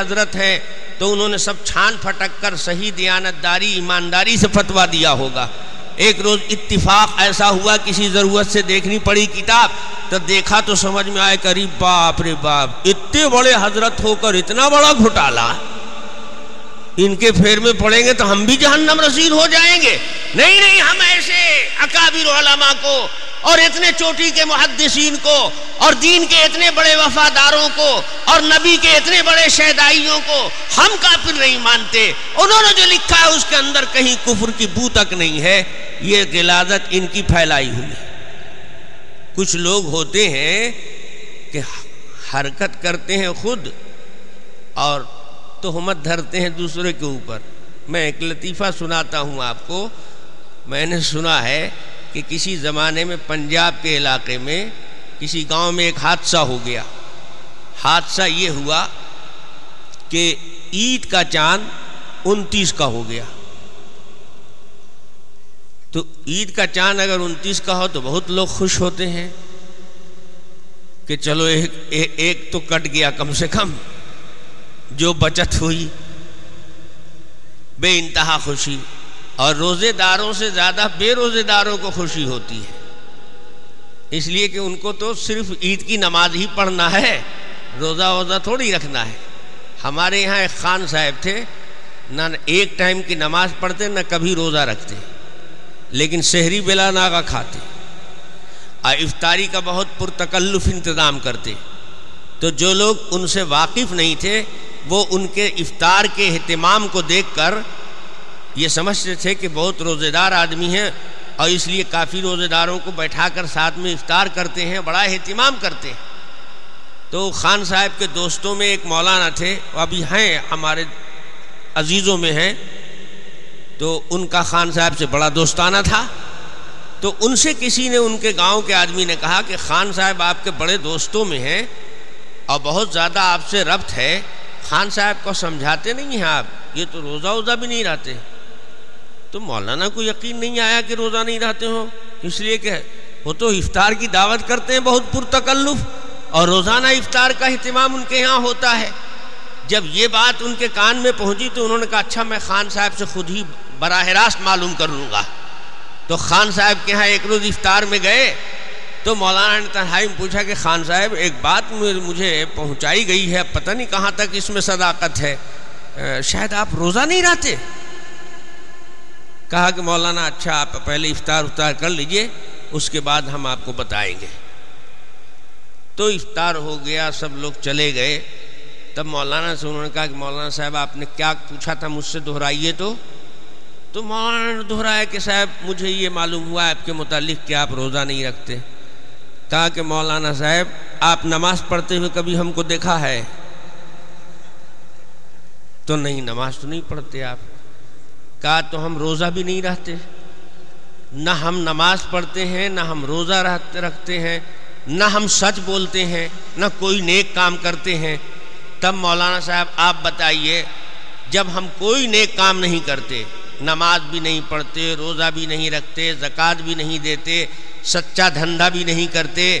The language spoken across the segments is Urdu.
حضرت ہیں، تو انہوں نے سب چھان پھٹک کر صحیح دیانتداری، ایمانداری سے فتوا دیا ہوگا۔ ایک روز اتفاق ایسا ہوا، کسی ضرورت سے دیکھنی پڑی کتاب، تو دیکھا تو سمجھ میں آئے کری باپ رے باپ، اتنے بڑے حضرت ہو کر اتنا بڑا گھوٹالا۔ ان کے پھیر میں پڑیں گے تو ہم بھی جہنم رسید ہو جائیں گے۔ نہیں نہیں، ہم ایسے اکابر علماء کو اور اتنے چوٹی کے محدثین کو اور دین کے اتنے بڑے وفاداروں کو اور نبی کے اتنے بڑے شہدائیوں کو ہم کافر نہیں مانتے۔ انہوں نے جو لکھا ہے اس کے اندر کہیں کفر کی بو تک نہیں ہے۔ یہ غلازت ان کی پھیلائی ہوئی۔ ہے کچھ لوگ ہوتے ہیں کہ حرکت کرتے ہیں خود اور تہمت دھرتے ہیں دوسرے کے اوپر۔ میں ایک لطیفہ سناتا ہوں آپ کو۔ میں نے سنا ہے کہ کسی زمانے میں پنجاب کے علاقے میں کسی گاؤں میں ایک حادثہ ہو گیا۔ حادثہ یہ ہوا کہ عید کا چاند انتیس کا ہو گیا۔ تو عید کا چاند اگر انتیس کا ہو تو بہت لوگ خوش ہوتے ہیں کہ چلو ایک ایک تو کٹ گیا کم سے کم۔ جو بچت ہوئی، بے انتہا خوشی۔ اور روزے داروں سے زیادہ بے روزے داروں کو خوشی ہوتی ہے۔ اس لیے کہ ان کو تو صرف عید کی نماز ہی پڑھنا ہے، روزہ ووزہ تھوڑی رکھنا ہے۔ ہمارے یہاں ایک خان صاحب تھے، نہ ایک ٹائم کی نماز پڑھتے، نہ کبھی روزہ رکھتے، لیکن شہری بلا ناگا کھاتے۔ اور افطاری کا بہت پرتکلف انتظام کرتے۔ تو جو لوگ ان سے واقف نہیں تھے، وہ ان کے افطار کے اہتمام کو دیکھ کر یہ سمجھتے تھے کہ بہت روزے دار آدمی ہیں اور اس لیے کافی روزے داروں کو بیٹھا کر ساتھ میں افطار کرتے ہیں، بڑا اہتمام کرتے ہیں۔ تو خان صاحب کے دوستوں میں ایک مولانا تھے، وہ ابھی ہیں، ہمارے عزیزوں میں ہیں۔ تو ان کا خان صاحب سے بڑا دوستانہ تھا۔ تو ان سے کسی نے ان کے گاؤں کے آدمی نے کہا کہ خان صاحب آپ کے بڑے دوستوں میں ہیں اور بہت زیادہ آپ سے ربط ہے۔ خان صاحب کو سمجھاتے نہیں ہیں آپ، یہ تو روزہ ووزہ بھی نہیں رہتے تو مولانا کو یقین نہیں آیا کہ روزہ نہیں رہتے ہوں۔ اس لیے کہ وہ تو افطار کی دعوت کرتے ہیں بہت پرتکلف۔ اور روزانہ افطار کا اہتمام ان کے یہاں ہوتا ہے۔ جب یہ بات ان کے کان میں پہنچی تو انہوں نے کہا اچھا میں خان صاحب سے خود ہی براہ راست معلوم کر لوں گا۔ تو خان صاحب کے یہاں ایک روز افطار میں گئے۔ تو مولانا نے تنہائی میں پوچھا کہ خان صاحب، ایک بات مجھے پہنچائی گئی ہے، پتہ نہیں کہاں تک اس میں صداقت ہے۔ شاید آپ روزہ نہیں رہتے؟ کہا کہ مولانا اچھا آپ پہلے افطار افطار کر لیجیے، اس کے بعد ہم آپ کو بتائیں گے۔ تو افطار ہو گیا، سب لوگ چلے گئے۔ تب مولانا سے انہوں نے کہا کہ مولانا صاحب، آپ نے کیا پوچھا تھا مجھ سے دہرائیے تو؟ تو مولانا نے دہرایا کہ صاحب، مجھے یہ معلوم ہوا آپ کے متعلق کہ آپ روزہ نہیں رکھتے۔ کہا کہ مولانا صاحب، آپ نماز پڑھتے ہوئے کبھی ہم کو دیکھا ہے؟ تو نہیں، نماز تو نہیں پڑھتے آپ۔ کہا تو ہم روزہ بھی نہیں رہتے۔ نہ ہم نماز پڑھتے ہیں، نہ ہم روزہ رکھتے ہیں، نہ ہم سچ بولتے ہیں، نہ کوئی نیک کام کرتے ہیں۔ تب مولانا صاحب آپ بتائیے، جب ہم کوئی نیک کام نہیں کرتے، نماز بھی نہیں پڑھتے، روزہ بھی نہیں رکھتے، زکوٰۃ بھی نہیں دیتے، سچا دھندا بھی نہیں کرتے،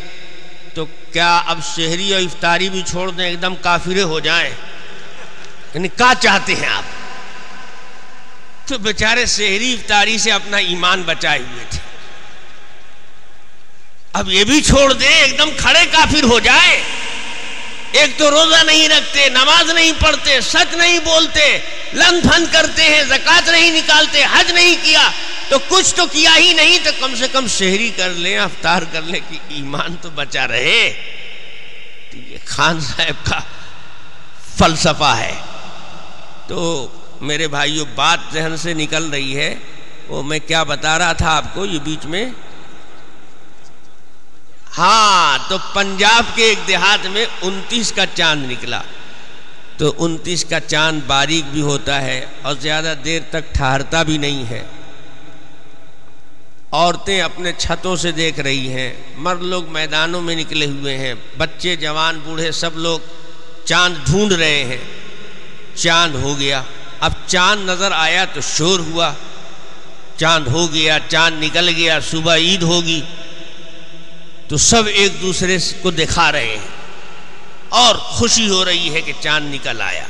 تو کیا اب شہری اور افطاری بھی چھوڑ دیں، ایک دم کافرے ہو جائیں؟ یعنی کیا چاہتے ہیں آپ؟ تو بیچارے شہری افطاری سے اپنا ایمان بچائے ہوئے تھے۔ اب یہ بھی چھوڑ دے ایک دم کھڑے کافر ہو جائے ایک تو روزہ نہیں رکھتے، نماز نہیں پڑھتے، سچ نہیں بولتے، لن پھن کرتے ہیں زکات نہیں نکالتے، حج نہیں کیا۔ تو کچھ تو کیا ہی نہیں تو کم سے کم شہری کر لیں، افطار کر لیں کہ ایمان تو بچا رہے۔ یہ خان صاحب کا فلسفہ ہے۔ تو میرے بھائیوں بات ذہن سے نکل رہی ہے۔ وہ میں کیا بتا رہا تھا آپ کو یہ بیچ میں؟ ہاں تو پنجاب کے ایک دیہات میں انتیس کا چاند نکلا۔ تو انتیس کا چاند باریک بھی ہوتا ہے اور زیادہ دیر تک ٹھہرتا بھی نہیں ہے۔ عورتیں اپنے چھتوں سے دیکھ رہی ہیں۔ مرد لوگ میدانوں میں نکلے ہوئے ہیں۔ بچے، جوان، بوڑھے، سب لوگ چاند ڈھونڈ رہے ہیں۔ چاند ہو گیا۔ اب چاند نظر آیا تو شور ہوا۔ چاند ہو گیا، چاند نکل گیا، صبح عید ہوگی۔ تو سب ایک دوسرے کو دکھا رہے ہیں۔ اور خوشی ہو رہی ہے کہ چاند نکل آیا۔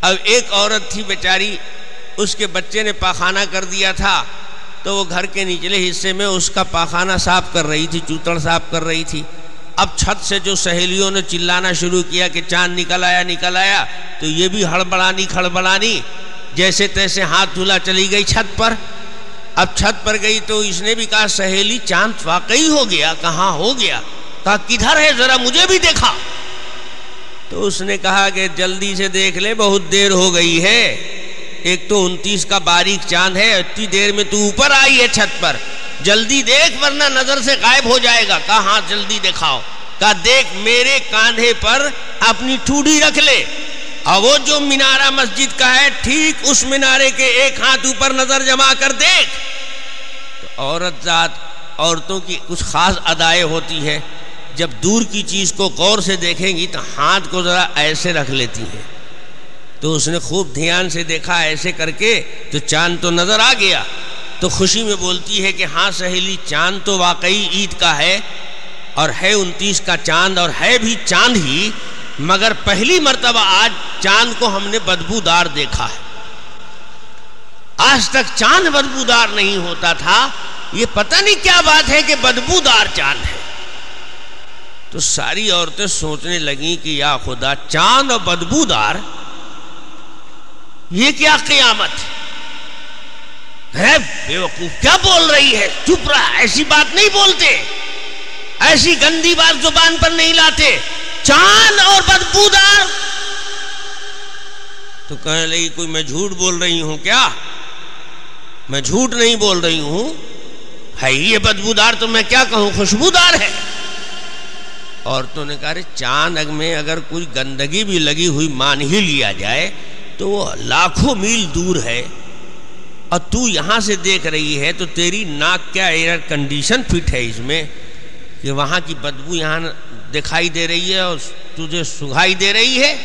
اب ایک عورت تھی بیچاری، اس کے بچے نے پاخانہ کر دیا تھا۔ تو وہ گھر کے نچلے حصے میں اس کا پاخانہ صاف کر رہی تھی چوتڑ صاف کر رہی تھی۔ اب چھت سے جو سہیلیوں نے چلانا شروع کیا کہ چاند نکل آیا نکل آیا، تو یہ بھی ہڑبڑانی، کھڑبڑانی، جیسے تیسے ہاتھ دھلا چلی گئی چھت پر۔ اب چھت پر گئی تو اس نے بھی کہا، سہیلی، چاند واقعی ہو گیا، کہاں ہو گیا؟ کہا، کدھر ہے؟ ذرا مجھے بھی دیکھا۔ تو اس نے کہا کہ جلدی سے دیکھ لے، بہت دیر ہو گئی ہے۔ ایک تو انتیس کا باریک چاند ہے، اتنی دیر میں تو اوپر آئی ہے چھت پر۔ جلدی دیکھ ورنہ نظر سے غائب ہو جائے گا۔ کہا ہاں جلدی دکھاؤ؟ کہا دیکھ میرے کاندھے پر اپنی ٹوڈی رکھ لے۔ اور وہ جو مینارہ مسجد کا ہے، ٹھیک اس مینارے کے ایک ہاتھ اوپر نظر جما کر دیکھ۔ تو عورت ذات عورتوں کی کچھ خاص ادائیں ہوتی ہے۔ جب دور کی چیز کو غور سے دیکھیں گی تو ہاتھ کو ذرا ایسے رکھ لیتی ہیں۔ تو اس نے خوب دھیان سے دیکھا ایسے کر کے تو چاند تو نظر آ گیا۔ تو خوشی میں بولتی ہے کہ ہاں سہیلی، چاند تو واقعی عید کا ہے اور ہے انتیس کا چاند اور ہے بھی چاند ہی، مگر پہلی مرتبہ آج چاند کو ہم نے بدبودار دیکھا ہے۔ آج تک چاند بدبودار نہیں ہوتا تھا، یہ پتہ نہیں کیا بات ہے کہ بدبودار چاند ہے۔ تو ساری عورتیں سوچنے لگیں کہ یا خدا، چاند اور بدبودار، یہ کیا قیامت ہے؟ بے وقوف کیا بول رہی ہے؟ چپ رہا، ایسی بات نہیں بولتے۔ ایسی گندی بات زبان پر نہیں لاتے۔ چاند اور بدبودار۔ تو کہنے لگی، کوئی میں جھوٹ بول رہی ہوں کیا؟ میں جھوٹ نہیں بول رہی ہوں۔ ہے یہ بدبودار تو میں کیا کہوں؟ خوشبودار ہے۔ عورتوں نے کہا چاند اگ میں اگر کوئی گندگی بھی لگی ہوئی مان ہی لیا جائے، تو وہ لاکھوں میل دور ہے۔ اور تو یہاں سے دیکھ رہی ہے تو تیری ناک کیا ایئر کنڈیشن فٹ ہے اس میں؟ کہ وہاں کی بدبو یہاں دکھائی دے رہی ہے اور تجھے سگائی دے رہی ہے؟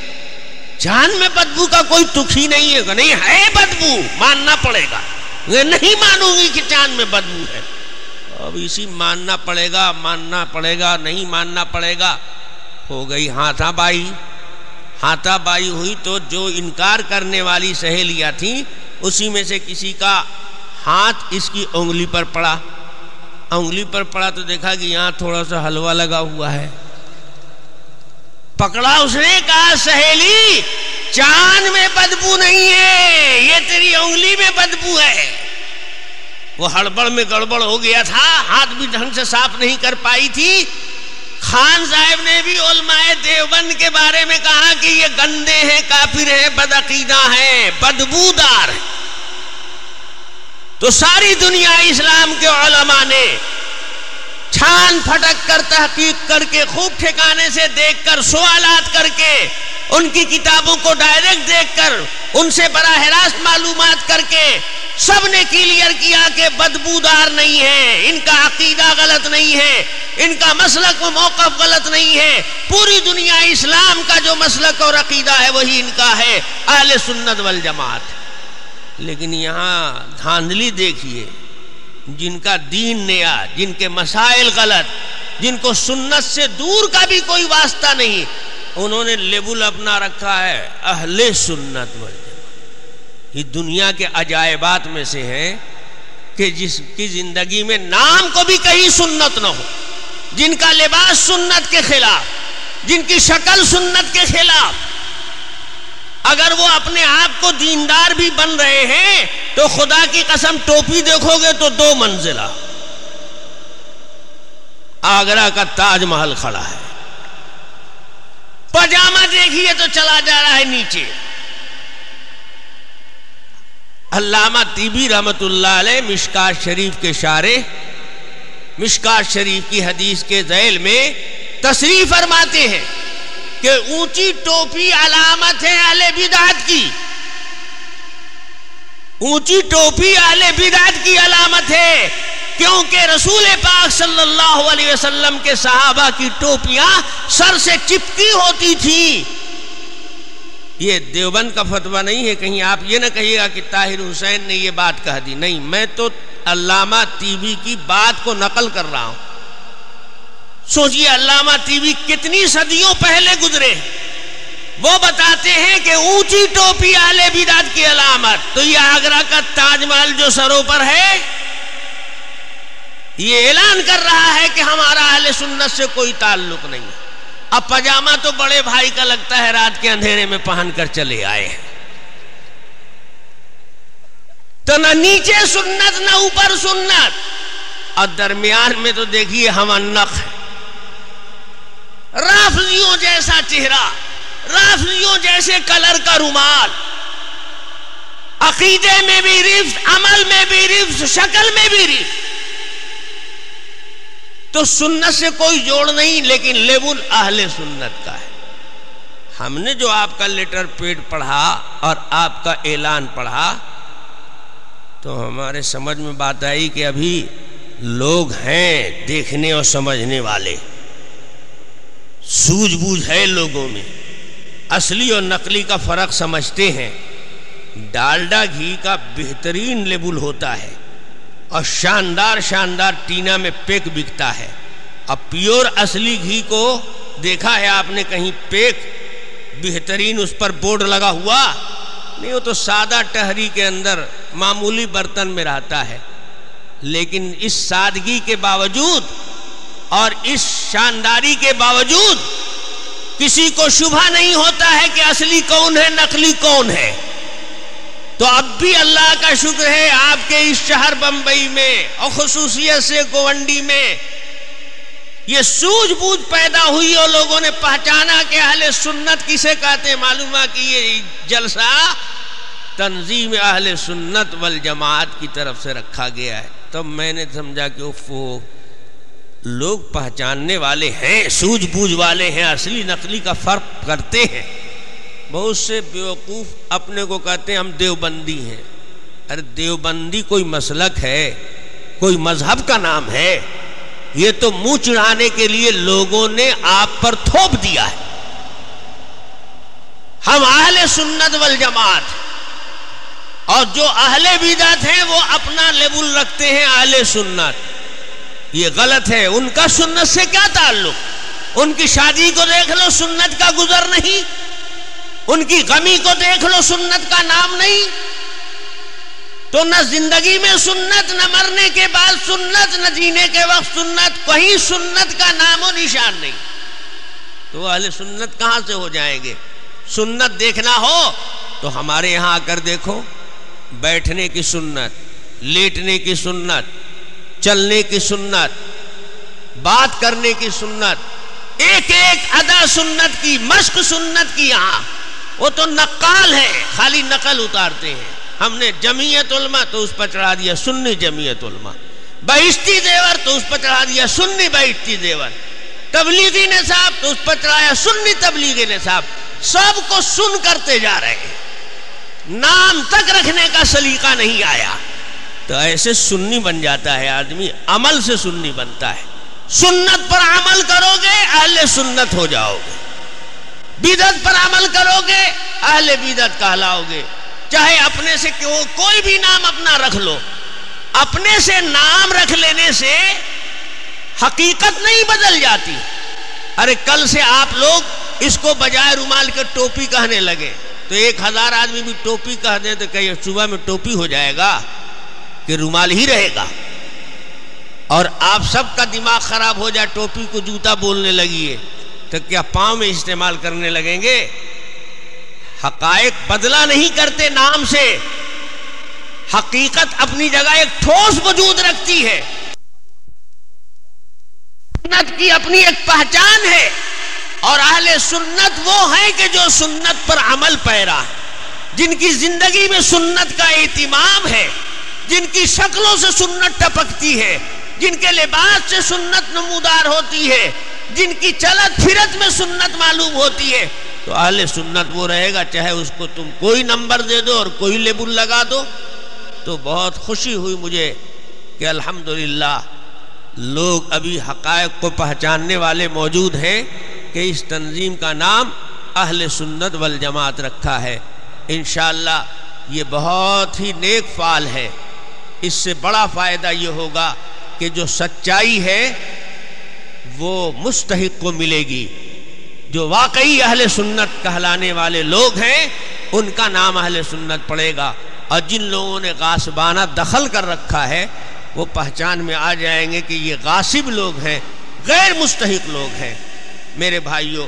چاند میں بدبو کا کوئی تک ہی نہیں ہے۔ نہیں ہے بدبو، ماننا پڑے گا۔ نہیں مانوں گی کہ چاند میں بدبو ہے۔ اب اسی ماننا پڑے گا، ماننا پڑے گا، نہیں ماننا پڑے گا۔ ہو گئی ہاتھا بائی۔ ہاتھا بائی ہوئی تو جو انکار کرنے والی سہیلیاں تھیں اسی میں سے کسی کا ہاتھ اس کی انگلی پر پڑا۔ انگلی پر پڑا تو دیکھا کہ یہاں تھوڑا سا حلوہ لگا ہوا ہے۔ پکڑا اس نے، کہا، سہیلی، چاند میں بدبو نہیں ہے، یہ تیری انگلی میں بدبو ہے۔ وہ ہڑبڑ میں گڑبڑ ہو گیا تھا، ہاتھ بھی ڈھنگ سے صاف نہیں کر پائی تھی۔ خان صاحب نے بھی علماء دیوبند کے بارے میں کہا کہ یہ گندے ہیں، کافر ہیں، بدعقیدہ ہیں، بدبودار ہیں۔ تو ساری دنیا اسلام کے علماء نے چھان پھٹک کر تحقیق کر کے، خوب ٹھکانے سے دیکھ کر، سوالات کر کے، ان کی کتابوں کو ڈائریکٹ دیکھ کر، ان سے براہ راست معلومات کر کے سب نے کلیئر کیا کہ بدبودار نہیں ہے، ان کا عقیدہ غلط نہیں ہے، ان کا مسلک و موقف غلط نہیں ہے۔ پوری دنیا اسلام کا جو مسلک اور عقیدہ ہے، وہی ان کا ہے، اہل سنت والجماعت۔ لیکن یہاں دھاندلی دیکھیے، جن کا دین نیا، جن کے مسائل غلط، جن کو سنت سے دور کا بھی کوئی واسطہ نہیں، انہوں نے لیبل اپنا رکھا ہے، اہل سنت والجماعت۔ یہ دنیا کے عجائبات میں سے ہے کہ جس کی زندگی میں نام کو بھی کہیں سنت نہ ہو، جن کا لباس سنت کے خلاف، جن کی شکل سنت کے خلاف۔ اگر وہ اپنے آپ کو دیندار بھی بن رہے ہیں، تو خدا کی قسم ٹوپی دیکھو گے تو دو منزلہ۔ آگرہ کا تاج محل کھڑا ہے۔ پجامہ دیکھیے تو چلا جا رہا ہے نیچے۔ علامہ تیبی رحمت اللہ علیہ مشکات شریف کے شارے مشکات شریف کی حدیث کے ذیل میں تصریف فرماتے ہیں کہ اونچی ٹوپی علامت ہے اہل بدعت کی۔ اونچی ٹوپی اہل بدعت کی علامت ہے، کیونکہ رسول پاک صلی اللہ علیہ وسلم کے صحابہ کی ٹوپیاں سر سے چپکی ہوتی تھی یہ دیوبند کا فتویٰ نہیں ہے، کہیں آپ یہ نہ کہیے گا کہ طاہر حسین نے یہ بات کہہ دی۔ نہیں، میں تو علامہ تیوی کی بات کو نقل کر رہا ہوں۔ سوچئے علامہ تیوی کتنی صدیوں پہلے گزرے۔ وہ بتاتے ہیں کہ اونچی ٹوپی اہل بدعت کی علامت۔ تو یہ آگرہ کا تاج محل جو سروں پر ہے، یہ اعلان کر رہا ہے کہ ہمارا اہل سنت سے کوئی تعلق نہیں۔ اب پجامہ تو بڑے بھائی کا لگتا ہے رات کے اندھیرے میں پہن کر چلے آئے ہیں۔ تو نہ نیچے سنت، نہ اوپر سنت۔ اور درمیان میں تو دیکھیے ہم نق رافضیوں جیسا چہرہ، رافضیوں جیسے کلر کا رومال۔ عقیدے میں بھی رفت عمل میں بھی رفت شکل میں بھی رفت تو سنت سے کوئی جوڑ نہیں، لیکن لیبل اہل سنت کا ہے۔ ہم نے جو آپ کا لیٹر پیڈ پڑھا اور آپ کا اعلان پڑھا، تو ہمارے سمجھ میں بات آئی کہ ابھی لوگ ہیں دیکھنے اور سمجھنے والے۔ سوجھ بوجھ ہے لوگوں میں۔ اصلی اور نقلی کا فرق سمجھتے ہیں۔ ڈالڈا گھی کا بہترین لیبل ہوتا ہے۔ اور شاندار شاندار ٹینا میں پیک بکتا ہے۔ اب پیور اصلی گھی کو دیکھا ہے آپ نے کہیں پیک بہترین اس پر بورڈ لگا ہوا؟ نہیں، وہ تو سادہ ٹہری کے اندر معمولی برتن میں رہتا ہے۔ لیکن اس سادگی کے باوجود اور اس شانداری کے باوجود کسی کو شبہ نہیں ہوتا ہے کہ اصلی کون ہے، نقلی کون ہے۔ تو اب بھی اللہ کا شکر ہے آپ کے اس شہر بمبئی میں اور خصوصیت سے گونڈی میں یہ سوجھ بوجھ پیدا ہوئی اور لوگوں نے پہچانا کہ اہل سنت کسے کہتے ہیں؟ معلوم کہ یہ جلسہ تنظیم اہل سنت والجماعت کی طرف سے رکھا گیا ہے۔ تب میں نے سمجھا کہ وہ لوگ پہچاننے والے ہیں سوجھ بوجھ والے ہیں، اصلی نقلی کا فرق کرتے ہیں۔ بہت سے بیوقوف اپنے کو کہتے ہیں ہم دیوبندی ہیں۔ ارے دیوبندی کوئی مسلک ہے، کوئی مذہب کا نام ہے۔ یہ تو منہ چڑھانے کے لیے لوگوں نے آپ پر تھوپ دیا ہے۔ ہم اہل سنت والجماعت اور جو اہل بیدات ہیں وہ اپنا لیبل رکھتے ہیں اہل سنت۔ یہ غلط ہے۔ ان کا سنت سے کیا تعلق؟ ان کی شادی کو دیکھ لو، سنت کا گزر نہیں۔ ان کی غمی کو دیکھ لو، سنت کا نام نہیں۔ تو نہ زندگی میں سنت، نہ مرنے کے بعد سنت، نہ جینے کے وقت سنت، کہیں سنت کا نام و نشان نہیں۔ تو اہل سنت کہاں سے ہو جائیں گے؟ سنت دیکھنا ہو تو ہمارے یہاں آ کر دیکھو۔ بیٹھنے کی سنت، لیٹنے کی سنت، چلنے کی سنت، بات کرنے کی سنت۔ ایک ایک ادا سنت کی، مشق سنت کی یہاں۔ وہ تو نقال ہے، خالی نقل اتارتے ہیں۔ ہم نے جمعیت علماء تو اس پر چڑھا دیا، سنی جمعیت علماء۔ بہشتی دیور تو اس پر چڑھا دیا، سنی بہشتی دیور تبلیغی نصاب تو اس پر چڑھایا، سنی تبلیغی نصاب۔ سب کو سن کرتے جا رہے ہیں۔ نام تک رکھنے کا سلیقہ نہیں آیا۔ تو ایسے سنی بن جاتا ہے آدمی، عمل سے سنی بنتا ہے۔ سنت پر عمل کرو گے، اہل سنت ہو جاؤ گے۔ بیدت پر عمل کرو گے، اہل بیدت کہلاؤ گے۔ چاہے اپنے سے کوئی بھی نام اپنا رکھ لو۔ اپنے سے نام رکھ لینے سے حقیقت نہیں بدل جاتی۔ ارے، کل سے آپ لوگ اس کو بجائے رومال کے ٹوپی کہنے لگے۔ تو ایک ہزار آدمی بھی ٹوپی کہہ دیں تو کہ صبح میں ٹوپی ہو جائے گا کہ رومال ہی رہے گا۔ اور آپ سب کا دماغ خراب ہو جائے، ٹوپی کو جوتا بولنے لگیے۔ تو کیا پاؤں میں استعمال کرنے لگیں گے؟ حقائق بدلا نہیں کرتے نام سے۔ حقیقت اپنی جگہ ایک ٹھوس وجود رکھتی ہے۔ سنت کی اپنی ایک پہچان ہے۔ اور اہل سنت وہ ہیں کہ جو سنت پر عمل پیرا جن کی زندگی میں سنت کا اہتمام ہے۔ جن کی شکلوں سے سنت ٹپکتی ہے۔ جن کے لباس سے سنت نمودار ہوتی ہے۔ جن کی چلت پھرت میں سنت معلوم ہوتی ہے، تو اہل سنت وہ رہے گا، چاہے اس کو تم کوئی نمبر دے دو اور کوئی لیبل لگا دو۔ تو بہت خوشی ہوئی مجھے کہ الحمدللہ لوگ ابھی حقائق کو پہچاننے والے موجود ہیں کہ اس تنظیم کا نام اہل سنت والجماعت رکھا ہے۔ انشاءاللہ یہ بہت ہی نیک فعال ہے۔ اس سے بڑا فائدہ یہ ہوگا کہ جو سچائی ہے وہ مستحق کو ملے گی۔ جو واقعی اہل سنت کہلانے والے لوگ ہیں، ان کا نام اہل سنت پڑے گا۔ اور جن لوگوں نے غاسبانہ دخل کر رکھا ہے، وہ پہچان میں آ جائیں گے کہ یہ غاسب لوگ ہیں، غیر مستحق لوگ ہیں۔ میرے بھائیوں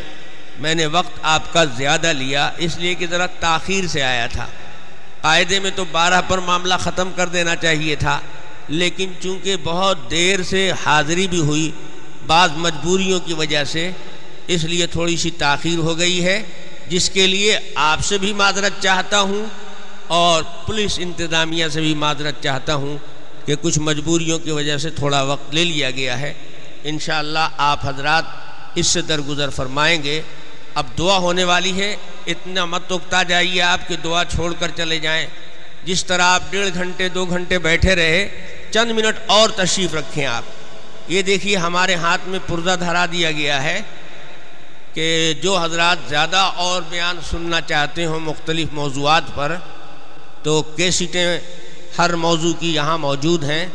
میں نے وقت آپ کا زیادہ لیا، اس لیے کہ ذرا تاخیر سے آیا تھا۔ قاعدے میں تو بارہ پر معاملہ ختم کر دینا چاہیے تھا، لیکن چونکہ بہت دیر سے حاضری بھی ہوئی بعض مجبوریوں کی وجہ سے اس لیے تھوڑی سی تاخیر ہو گئی ہے، جس کے لیے آپ سے بھی معذرت چاہتا ہوں اور پولیس انتظامیہ سے بھی معذرت چاہتا ہوں کہ کچھ مجبوریوں کی وجہ سے تھوڑا وقت لے لیا گیا ہے۔ انشاءاللہ آپ حضرات اس سے درگزر فرمائیں گے۔ اب دعا ہونے والی ہے، اتنا مت اکتا جائیے آپ کہ دعا چھوڑ کر چلے جائیں۔ جس طرح آپ ڈیڑھ گھنٹے، دو گھنٹے بیٹھے رہے، چند منٹ اور تشریف رکھیں آپ۔ یہ دیکھیے ہمارے ہاتھ میں پردہ دھرا دیا گیا ہے کہ جو حضرات زیادہ اور بیان سننا چاہتے ہوں مختلف موضوعات پر، تو کیسٹیں ہر موضوع کی یہاں موجود ہیں۔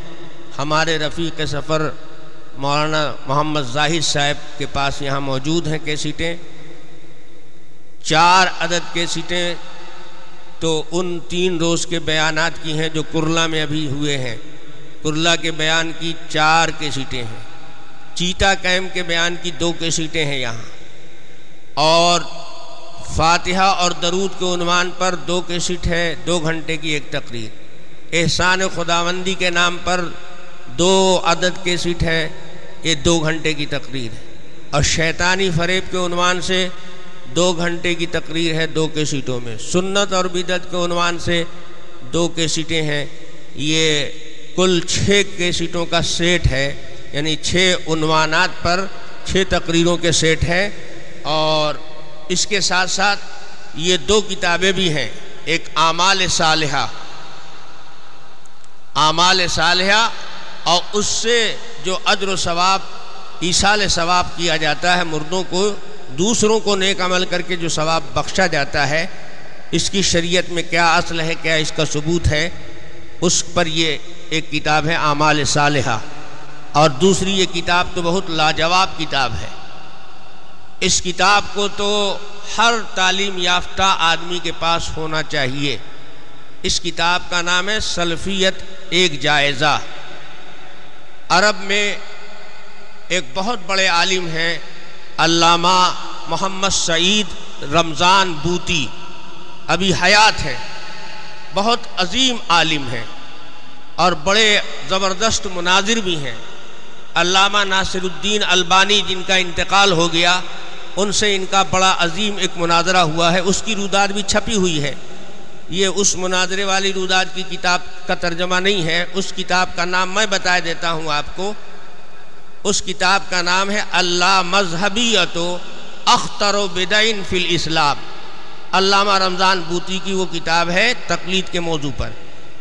ہمارے رفیق سفر مولانا محمد ظاہر صاحب کے پاس یہاں موجود ہیں کیسٹیں۔ چار عدد کے سیٹیں تو ان تین روز کے بیانات کی ہیں جو کرلا میں ابھی ہوئے ہیں۔ کرلا کے بیان کی چار کے سیٹیں ہیں۔ چیتا کیم کے بیان کی دو کے سیٹیں ہیں یہاں۔ اور فاتحہ اور درود کے عنوان پر دو کے سیٹ ہے دو گھنٹے کی ایک تقریر۔ احسان خداوندی کے نام پر دو عدد کے سیٹ ہے یہ دو گھنٹے کی تقریر ہے۔ اور شیطانی فریب کے عنوان سے دو گھنٹے کی تقریر ہے دو کے سیٹوں میں۔ سنت اور بدت کے عنوان سے دو کے سیٹیں ہیں، یہ کل چھ کے سیٹوں کا سیٹ ہے یعنی چھ عنوانات پر چھ تقریروں کے سیٹ ہیں۔ اور اس کے ساتھ ساتھ یہ دو کتابیں بھی ہیں، ایک اعمال صالحہ اعمال صالحہ، اور اس سے جو عدر و ثواب ایسال ثواب کیا جاتا ہے مردوں کو، دوسروں کو نیک عمل کر کے جو ثواب بخشا جاتا ہے، اس کی شریعت میں کیا اصل ہے، کیا اس کا ثبوت ہے؟ اس پر یہ ایک کتاب ہے اعمال صالحہ، اور دوسری یہ کتاب تو بہت لاجواب کتاب ہے۔ اس کتاب کو تو ہر تعلیم یافتہ آدمی کے پاس ہونا چاہیے۔ اس کتاب کا نام ہے سلفیت ایک جائزہ۔ عرب میں ایک بہت بڑے عالم ہیں، علامہ محمد سعید رمضان بوتی۔ ابھی حیات ہے بہت عظیم عالم ہیں۔ اور بڑے زبردست مناظر بھی ہیں۔ علامہ ناصر الدین البانی جن کا انتقال ہو گیا، ان سے ان کا بڑا عظیم ایک مناظرہ ہوا ہے۔ اس کی روداد بھی چھپی ہوئی ہے۔ یہ اس مناظرے والی روداد کی کتاب کا ترجمہ نہیں ہے۔ اس کتاب کا نام میں بتا دیتا ہوں آپ کو۔ اس کتاب کا نام ہے اللہ مذہبیت و اختر و بدعین فی الاسلام۔ علامہ رمضان بوتی کی وہ کتاب ہے تقلید کے موضوع پر۔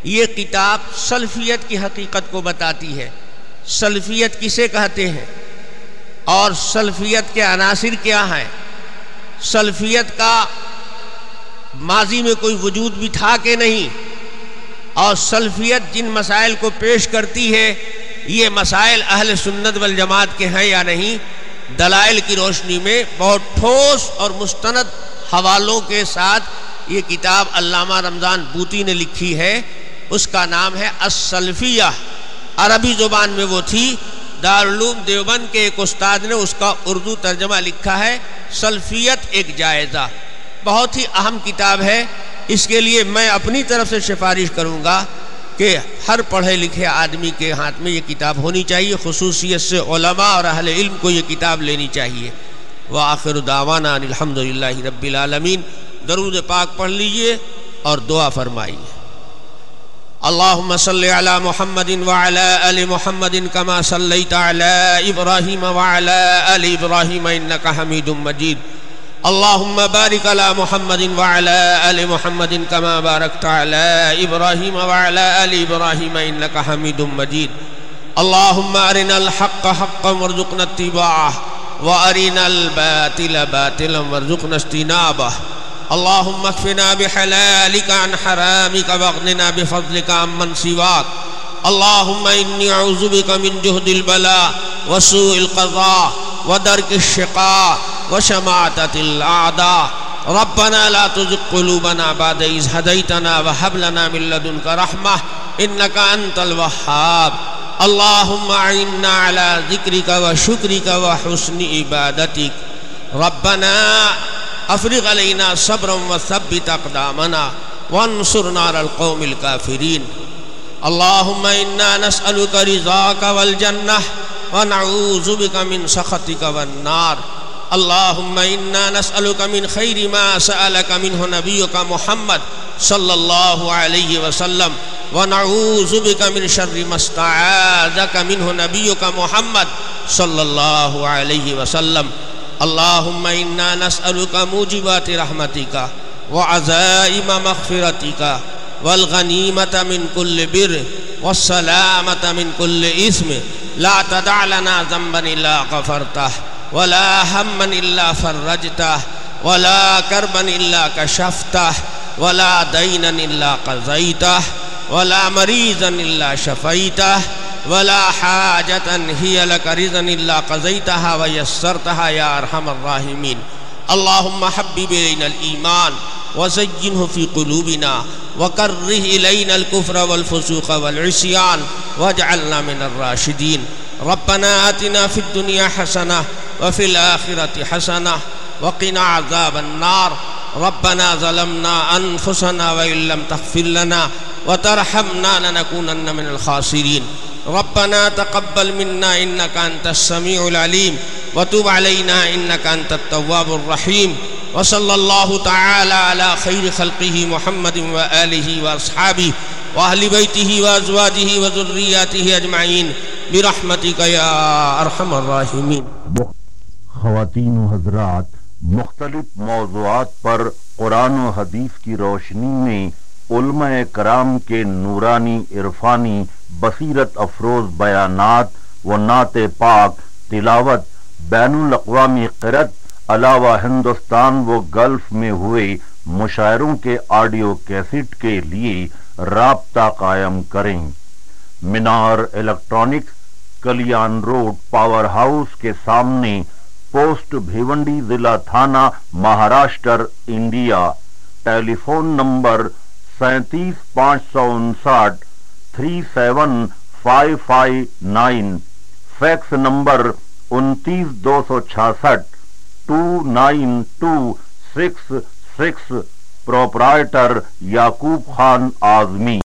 یہ کتاب سلفیت کی حقیقت کو بتاتی ہے۔ سلفیت کسے کہتے ہیں؟ اور سلفیت کے عناصر کیا ہیں؟ سلفیت کا ماضی میں کوئی وجود بھی تھا کہ نہیں؟ اور سلفیت جن مسائل کو پیش کرتی ہے، یہ مسائل اہل سنت والجماعت کے ہیں یا نہیں؟ دلائل کی روشنی میں بہت ٹھوس اور مستند حوالوں کے ساتھ یہ کتاب علامہ رمضان بوتی نے لکھی ہے۔ اس کا نام ہے السلفیہ۔ عربی زبان میں وہ تھی۔ دارالعلوم دیوبند کے ایک استاد نے اس کا اردو ترجمہ لکھا ہے۔ سلفیت ایک جائزہ۔ بہت ہی اہم کتاب ہے۔ اس کے لیے میں اپنی طرف سے سفارش کروں گا کہ ہر پڑھے لکھے آدمی کے ہاتھ میں یہ کتاب ہونی چاہیے۔ خصوصیت سے علماء اور اہل علم کو یہ کتاب لینی چاہیے۔ وآخر دعوانا الحمد للہ رب العالمین۔ درود پاک پڑھ لیجیے اور دعا فرمائیے۔ اللهم صل على محمد وعلى آل محمد كما صليت على إبراهيم وعلى آل إبراهيم إنك حميد مجيد. اللهم بارك على محمد وعلى آل محمد كما باركت على إبراهيم وعلى آل إبراهيم إنك حميد مجيد. اللهم أرنا الحق حقا وارزقنا اتباعه وأرنا الباطل باطلا وارزقنا اجتنابه. اللهم اكفنا بحلالك عن حرامك واغننا بفضلك عمن سواك. اللهم إني أعوذ بك من جهد البلاء وسوء القضاء ودرك الشقاء وشماتة الأعداء. ربنا لا تزغ قلوبنا بعد إذ هديتنا وهب لنا من لدنك رحمة إنك أنت الوهاب. اللهم أعنا على ذكرك وشكرك وحسن عبادتك. ربنا افرغ علینا علينا صبرا وثبت اقدامنا وانصرنا على القوم الكافرين اللهم انا نسالك رضاك والجنه ونعوذ بك من سخطك والنار اللهم انا نسالك من خير ما سالك منه نبيك محمد صلى الله عليه وسلم ونعوذ بك من شر ما استعاذك منه نبيك محمد صلى الله عليه وسلم اللهم إنا نسألك موجبات رحمتك وعزائم مغفرتك والغنيمة من كل بر والسلامة من كل إثم لا تدع لنا ذنبا إلا غفرته ولا هما إلا فرجته ولا كربا إلا كشفته ولا دينا إلا قضيته ولا مريضا إلا شفيته ولا حاجة هي لك رضا إلا قضيتها ويسرتها يا أرحم الراحمين. اللهم حبب إلينا الإيمان وزينه في قلوبنا وكره إلينا الكفر والفسوق والعصيان واجعلنا من الراشدين. ربنا آتنا في الدنيا حسنة وفي الآخرة حسنة وقنا عذاب النار. ربنا ظلمنا أنفسنا وإن لم تغفر لنا وترحمنا لنكونن من الخاسرين. ربنا تقبل منا إنك أنت السميع العليم وتب علينا إنك أنت التواب الرحيم وصلى الله تعالى على خير خلقه محمد وآله وأصحابه وأهل بيته وأزواجه وذرياته أجمعين برحمتك يا أرحم الراحمين. خواتین و حضرات، مختلف موضوعات پر قرآن و حدیث کی روشنی میں علماء کرام کے نورانی، عرفانی بصیرت افروز بیانات و نعت پاک تلاوت بین الاقوامی قرت علاوہ ہندوستان و گلف میں ہوئے مشاعروں کے آڈیو کیسٹ کے لیے رابطہ قائم کریں۔ Minar electronic Kalyan road power house کے سامنے پوسٹ بھیونڈی ضلع Thane, Maharashtra, India. Telephone number سینتیس پانچ سو انسٹھ three seven five five nine, fax number انتیس دو سو چھاسٹھ two nine two six six proprietor Yakub Khan Azmi.